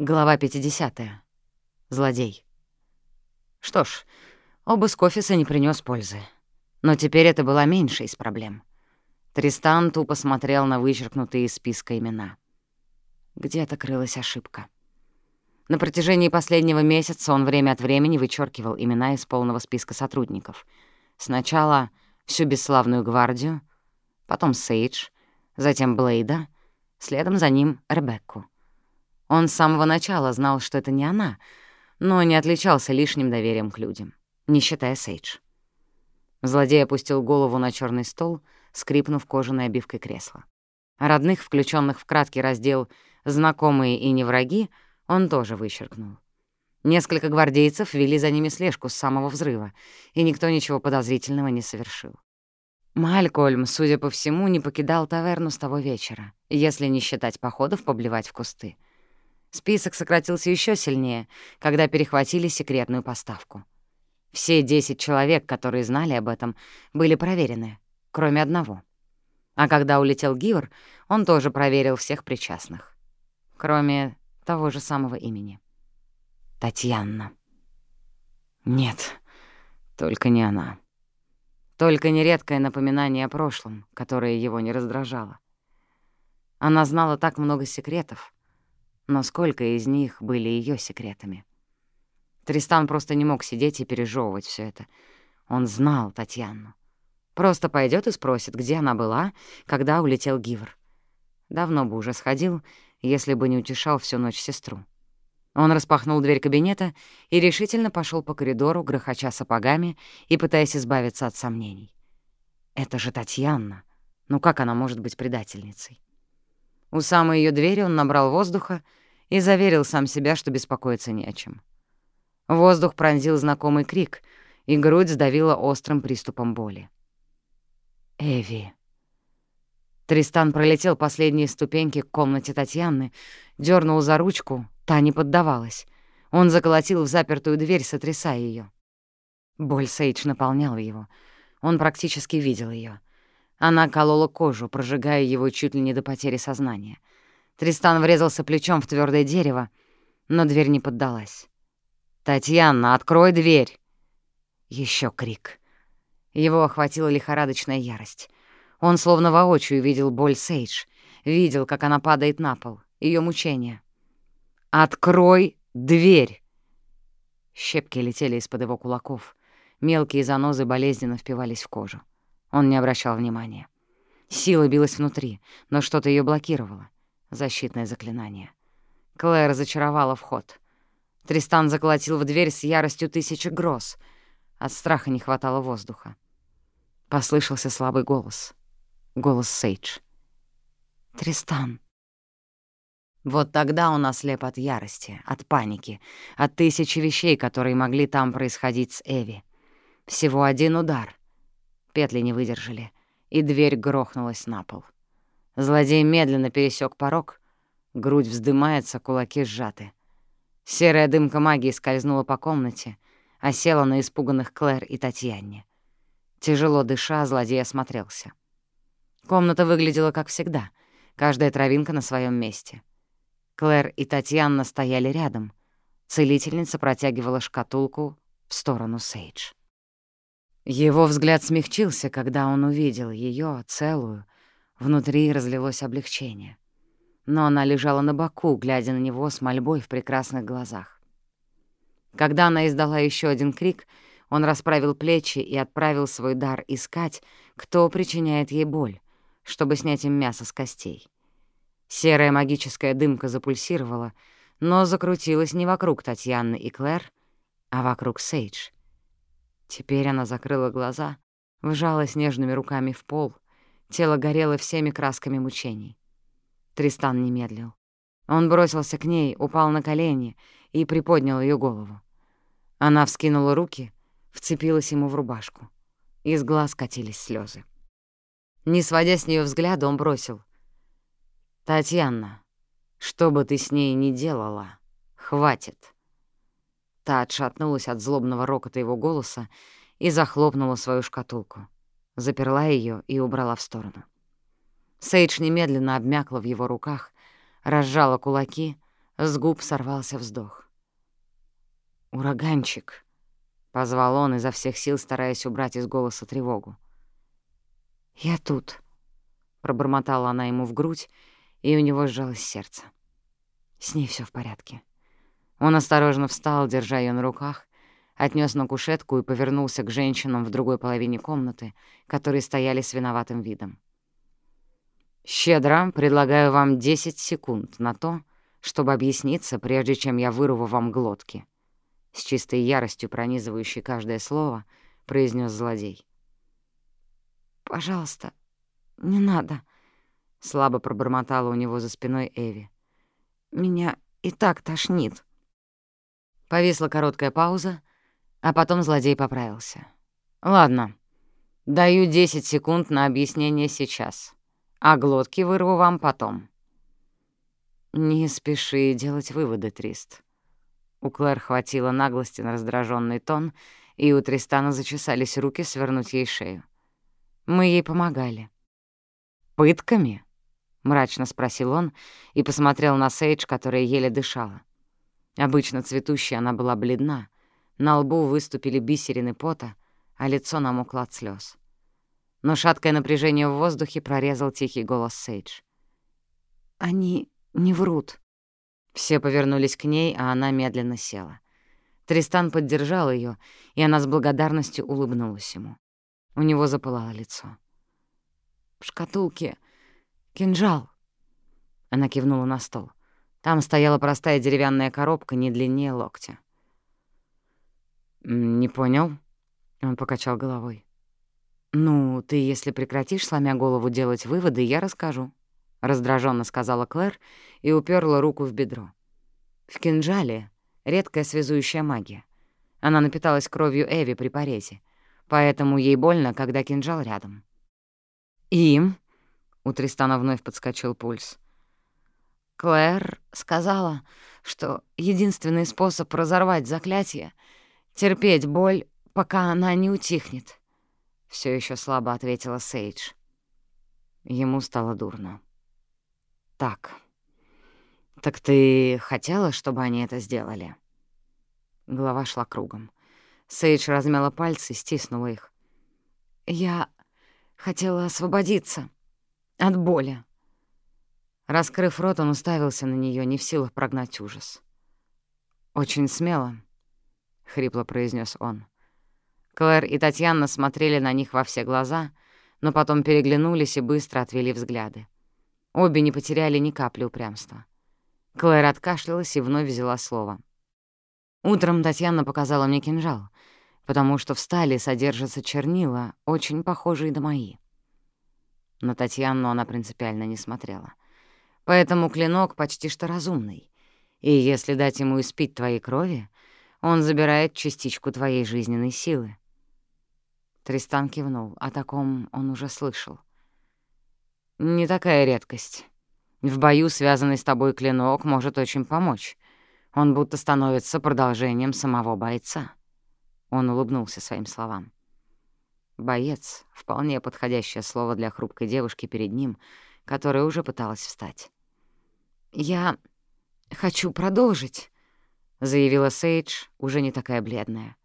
Глава 50. Злодей. Что ж, обыск офиса не принес пользы. Но теперь это была меньшая из проблем. Тристан тупо смотрел на вычеркнутые из списка имена. Где-то крылась ошибка. На протяжении последнего месяца он время от времени вычеркивал имена из полного списка сотрудников. Сначала всю бесславную гвардию, потом Сейдж, затем Блейда, следом за ним Ребекку — он с самого начала знал, что это не она, но не отличался лишним доверием к людям, не считая Сейдж. Злодей опустил голову на черный стол, скрипнув кожаной обивкой кресла. Родных, включенных в краткий раздел «Знакомые и не враги», он тоже вычеркнул. Несколько гвардейцев вели за ними слежку с самого взрыва, и никто ничего подозрительного не совершил. Малькольм, судя по всему, не покидал таверну с того вечера, если не считать походов поблевать в кусты. Список сократился еще сильнее, когда перехватили секретную поставку. Все 10 человек, которые знали об этом, были проверены, кроме одного. А когда улетел Гивер, он тоже проверил всех причастных, кроме того же самого имени. Татьяна. Нет, только не она. Только нередкое напоминание о прошлом, которое его не раздражало. Она знала так много секретов — но сколько из них были ее секретами? Тристан просто не мог сидеть и пережевывать все это. Он знал Татьяну. Просто пойдет и спросит, где она была, когда улетел Гивр. Давно бы уже сходил, если бы не утешал всю ночь сестру. Он распахнул дверь кабинета и решительно пошел по коридору, грохоча сапогами и пытаясь избавиться от сомнений. Это же Татьяна. Ну как она может быть предательницей? У самой ее двери он набрал воздуха и заверил сам себя, что беспокоиться не о чем. Воздух пронзил знакомый крик, и грудь сдавила острым приступом боли. «Эви!» Тристан пролетел последние ступеньки к комнате Татьяны, дернул за ручку, та не поддавалась. Он заколотил в запертую дверь, сотрясая ее. Боль Сейдж наполняла его. Он практически видел ее. Она колола кожу, прожигая его чуть ли не до потери сознания. Тристан врезался плечом в твердое дерево, но дверь не поддалась. «Татьяна, открой дверь!» Еще крик. Его охватила лихорадочная ярость. Он словно воочию видел боль Сейдж, видел, как она падает на пол, ее мучения. «Открой дверь!» Щепки летели из-под его кулаков. Мелкие занозы болезненно впивались в кожу. Он не обращал внимания. Сила билась внутри, но что-то ее блокировало. Защитное заклинание. Клэр зачаровала вход. Тристан заколотил в дверь с яростью тысячи гроз. От страха не хватало воздуха. Послышался слабый голос. Голос Сейдж. «Тристан». Вот тогда он ослеп от ярости, от паники, от тысячи вещей, которые могли там происходить с Эви. Всего один удар. Петли не выдержали, и дверь грохнулась на пол. Злодей медленно пересек порог, грудь вздымается, кулаки сжаты. Серая дымка магии скользнула по комнате, а села на испуганных Клэр и Татьяне. Тяжело дыша, злодей осмотрелся. Комната выглядела как всегда, каждая травинка на своем месте. Клэр и Татьяна стояли рядом. Целительница протягивала шкатулку в сторону Сейдж. Его взгляд смягчился, когда он увидел ее целую, Внутри разлилось облегчение. Но она лежала на боку, глядя на него с мольбой в прекрасных глазах. Когда она издала еще один крик, он расправил плечи и отправил свой дар искать, кто причиняет ей боль, чтобы снять им мясо с костей. Серая магическая дымка запульсировала, но закрутилась не вокруг Татьяны и Клэр, а вокруг Сейдж. Теперь она закрыла глаза, вжалась нежными руками в пол — Тело горело всеми красками мучений. Тристан не медлил. Он бросился к ней, упал на колени и приподнял ее голову. Она вскинула руки, вцепилась ему в рубашку. Из глаз катились слезы. Не сводя с нее взгляда, он бросил. «Татьяна, что бы ты с ней ни делала, хватит». Та отшатнулась от злобного рокота его голоса и захлопнула свою шкатулку заперла ее и убрала в сторону. Сейдж немедленно обмякла в его руках, разжала кулаки, С губ сорвался вздох. «Ураганчик», — позвал он изо всех сил, стараясь убрать из голоса тревогу. «Я тут», — пробормотала она ему в грудь, и у него сжалось сердце. С ней все в порядке. Он осторожно встал, держа ее на руках, отнес на кушетку и повернулся к женщинам в другой половине комнаты, которые стояли с виноватым видом. «Щедро предлагаю вам 10 секунд на то, чтобы объясниться, прежде чем я вырву вам глотки», — с чистой яростью пронизывающей каждое слово, произнес злодей. «Пожалуйста, не надо», — слабо пробормотала у него за спиной Эви. «Меня и так тошнит». Повисла короткая пауза, а потом злодей поправился. «Ладно, даю 10 секунд на объяснение сейчас, а глотки вырву вам потом». «Не спеши делать выводы, Трист». У Клэр хватило наглости на раздраженный тон, и у Тристана зачесались руки свернуть ей шею. Мы ей помогали. «Пытками?» — мрачно спросил он и посмотрел на Сейдж, которая еле дышала. Обычно цветущая она была бледна, на лбу выступили бисерины пота, а лицо намокло от слез. Но шаткое напряжение в воздухе прорезал тихий голос Сейдж. «Они не врут». Все повернулись к ней, а она медленно села. Тристан поддержал ее, и она с благодарностью улыбнулась ему. У него запылало лицо. «В шкатулке кинжал». Она кивнула на стол. Там стояла простая деревянная коробка не длиннее локтя. «Не понял?» — он покачал головой. «Ну, ты, если прекратишь, сломя голову, делать выводы, я расскажу», — раздраженно сказала Клэр и уперла руку в бедро. «В кинжале редкая связующая магия. Она напиталась кровью Эви при порезе, поэтому ей больно, когда кинжал рядом». «Им?» — у Тристана вновь подскочил пульс. Клэр сказала, что единственный способ разорвать заклятие — терпеть боль, пока она не утихнет. Все еще слабо ответила Сейдж. Ему стало дурно. «Так. Так ты хотела, чтобы они это сделали?» Голова шла кругом. Сейдж размяла пальцы, стиснула их. «Я хотела освободиться от боли». Раскрыв рот, он уставился на нее, не в силах прогнать ужас. «Очень смело», — хрипло произнес он. Клэр и Татьяна смотрели на них во все глаза, но потом переглянулись и быстро отвели взгляды. Обе не потеряли ни капли упрямства. Клэр откашлялась и вновь взяла слово. Утром Татьяна показала мне кинжал, потому что в стали содержатся чернила, очень похожие на мои. На Татьяну она принципиально не смотрела. Поэтому клинок почти что разумный. И если дать ему испить твоей крови, он забирает частичку твоей жизненной силы. Тристан кивнул, о таком он уже слышал. «Не такая редкость. В бою связанный с тобой клинок может очень помочь. Он будто становится продолжением самого бойца». Он улыбнулся своим словам. «Боец» — вполне подходящее слово для хрупкой девушки перед ним, которая уже пыталась встать. «Я хочу продолжить», — заявила Сейдж, уже не такая бледная.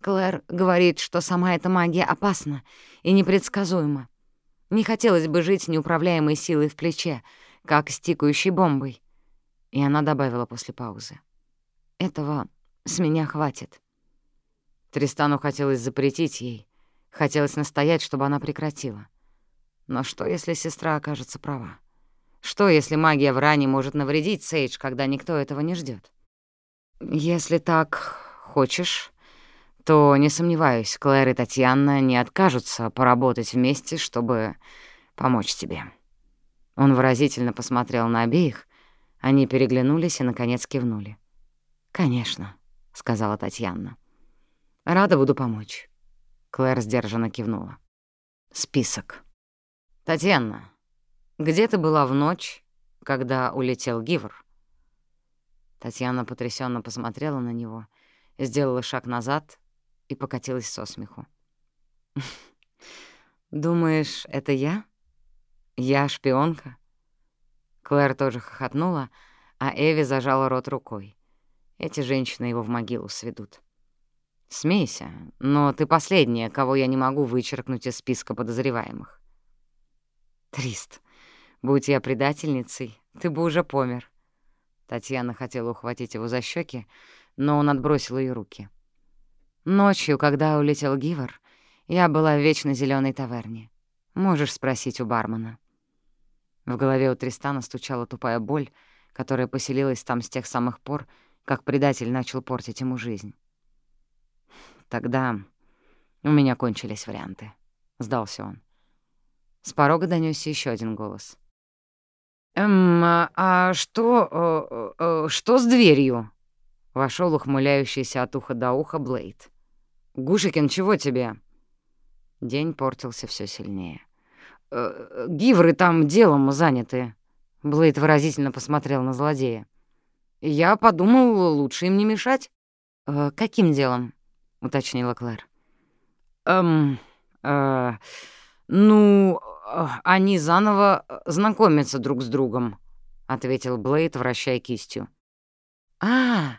«Клэр говорит, что сама эта магия опасна и непредсказуема. Не хотелось бы жить неуправляемой силой в плече, как с тикающей бомбой». И она добавила после паузы. «Этого с меня хватит». Тристану хотелось запретить ей, хотелось настоять, чтобы она прекратила. Но что, если сестра окажется права? Что, если магия в ране может навредить Сейдж, когда никто этого не ждет? Если так хочешь, то, не сомневаюсь, Клэр и Татьяна не откажутся поработать вместе, чтобы помочь тебе. Он выразительно посмотрел на обеих, они переглянулись и, наконец, кивнули. «Конечно», — сказала Татьяна. «Рада буду помочь». Клэр сдержанно кивнула. «Список». «Татьяна, где ты была в ночь, когда улетел Гивр?» Татьяна потрясенно посмотрела на него, сделала шаг назад и покатилась со смеху. «Думаешь, это я? Я шпионка?» Клэр тоже хохотнула, а Эви зажала рот рукой. Эти женщины его в могилу сведут. Смейся, но ты последняя, кого я не могу вычеркнуть из списка подозреваемых. Трист, будь я предательницей, ты бы уже помер. Татьяна хотела ухватить его за щеки, но он отбросил ее руки. Ночью, когда улетел Гивор, я была в вечно зеленой таверне. Можешь спросить у бармена. В голове у Тристана стучала тупая боль, которая поселилась там с тех самых пор, как предатель начал портить ему жизнь. Тогда у меня кончились варианты. Сдался он. С порога донёсся еще один голос. «Эм, а, а что... Э, э, что с дверью?» Вошел ухмыляющийся от уха до уха Блейд. «Гушикин, чего тебе?» День портился все сильнее. «Э, «Гивры там делом заняты», — Блейд выразительно посмотрел на злодея. «Я подумал, лучше им не мешать». «Э, «Каким делом?» — уточнила Клэр. «Эм... Э, ну, они заново знакомятся друг с другом», — ответил Блейд, вращая кистью. «А,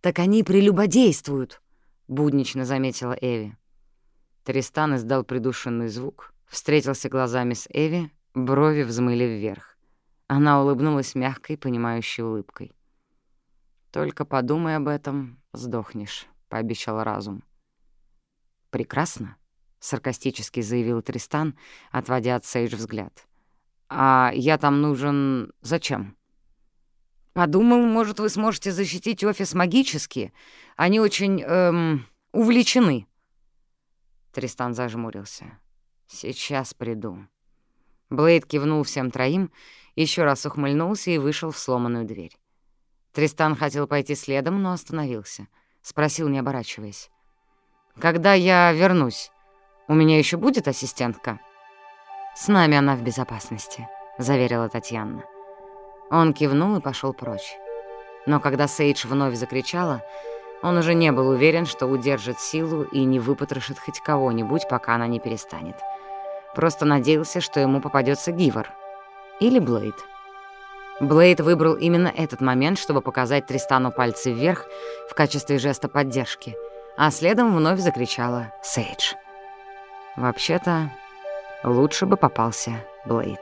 так они прелюбодействуют», — буднично заметила Эви. Тристан издал придушенный звук, встретился глазами с Эви, брови взмыли вверх. Она улыбнулась мягкой, понимающей улыбкой. «Только подумай об этом, сдохнешь», — пообещал разум. «Прекрасно», — саркастически заявил Тристан, отводя от Сейдж взгляд. «А я там нужен... зачем?» «Подумал, может, вы сможете защитить офис магически. Они очень... эм... увлечены». Тристан зажмурился. «Сейчас приду». Блейд кивнул всем троим, еще раз ухмыльнулся и вышел в сломанную дверь. Тристан хотел пойти следом, но остановился. Спросил, не оборачиваясь. «Когда я вернусь, у меня еще будет ассистентка?» «С нами она в безопасности», — заверила Татьяна. Он кивнул и пошел прочь. Но когда Сейдж вновь закричала, он уже не был уверен, что удержит силу и не выпотрошит хоть кого-нибудь, пока она не перестанет. Просто надеялся, что ему попадется Гивор. Или Блейд. Блейд выбрал именно этот момент, чтобы показать Тристану пальцы вверх в качестве жеста поддержки, а следом вновь закричала «Сейдж». Вообще-то, лучше бы попался Блейд.